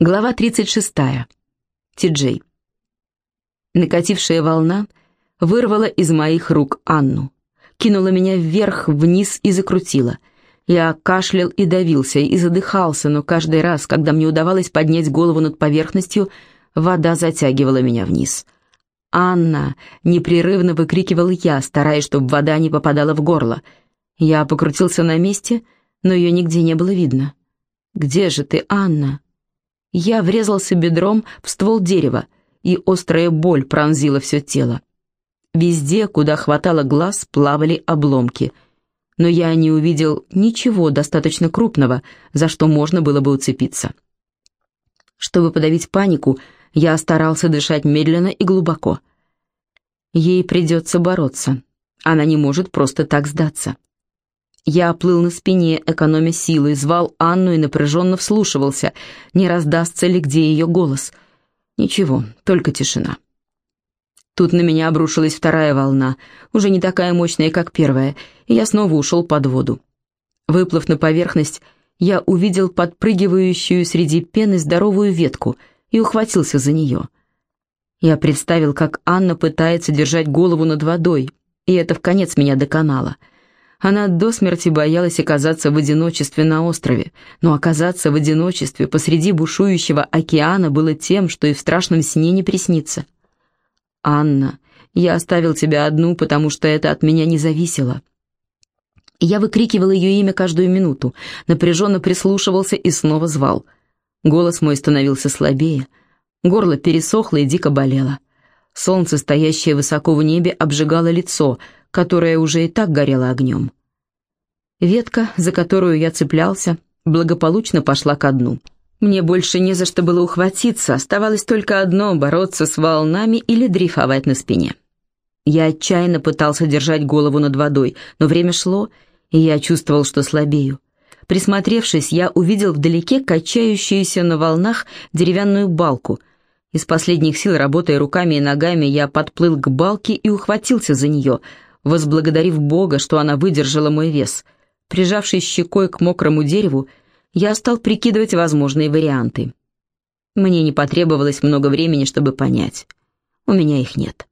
Глава 36. Ти-Джей. Накатившая волна вырвала из моих рук Анну, кинула меня вверх, вниз и закрутила. Я кашлял и давился, и задыхался, но каждый раз, когда мне удавалось поднять голову над поверхностью, вода затягивала меня вниз. «Анна!» — непрерывно выкрикивал я, стараясь, чтобы вода не попадала в горло. Я покрутился на месте, но ее нигде не было видно. «Где же ты, Анна?» Я врезался бедром в ствол дерева, и острая боль пронзила все тело. Везде, куда хватало глаз, плавали обломки. Но я не увидел ничего достаточно крупного, за что можно было бы уцепиться. Чтобы подавить панику, я старался дышать медленно и глубоко. Ей придется бороться. Она не может просто так сдаться. Я оплыл на спине, экономя силы, звал Анну и напряженно вслушивался, не раздастся ли где ее голос. Ничего, только тишина. Тут на меня обрушилась вторая волна, уже не такая мощная, как первая, и я снова ушел под воду. Выплыв на поверхность, я увидел подпрыгивающую среди пены здоровую ветку и ухватился за нее. Я представил, как Анна пытается держать голову над водой, и это в конец меня доконало — она до смерти боялась оказаться в одиночестве на острове, но оказаться в одиночестве посреди бушующего океана было тем, что и в страшном сне не приснится. «Анна, я оставил тебя одну, потому что это от меня не зависело». Я выкрикивал ее имя каждую минуту, напряженно прислушивался и снова звал. Голос мой становился слабее, горло пересохло и дико болело. Солнце, стоящее высоко в небе, обжигало лицо — которая уже и так горела огнем. Ветка, за которую я цеплялся, благополучно пошла ко дну. Мне больше не за что было ухватиться, оставалось только одно — бороться с волнами или дрейфовать на спине. Я отчаянно пытался держать голову над водой, но время шло, и я чувствовал, что слабею. Присмотревшись, я увидел вдалеке качающуюся на волнах деревянную балку. Из последних сил, работая руками и ногами, я подплыл к балке и ухватился за нее — возблагодарив Бога, что она выдержала мой вес. Прижавшись щекой к мокрому дереву, я стал прикидывать возможные варианты. Мне не потребовалось много времени, чтобы понять. У меня их нет.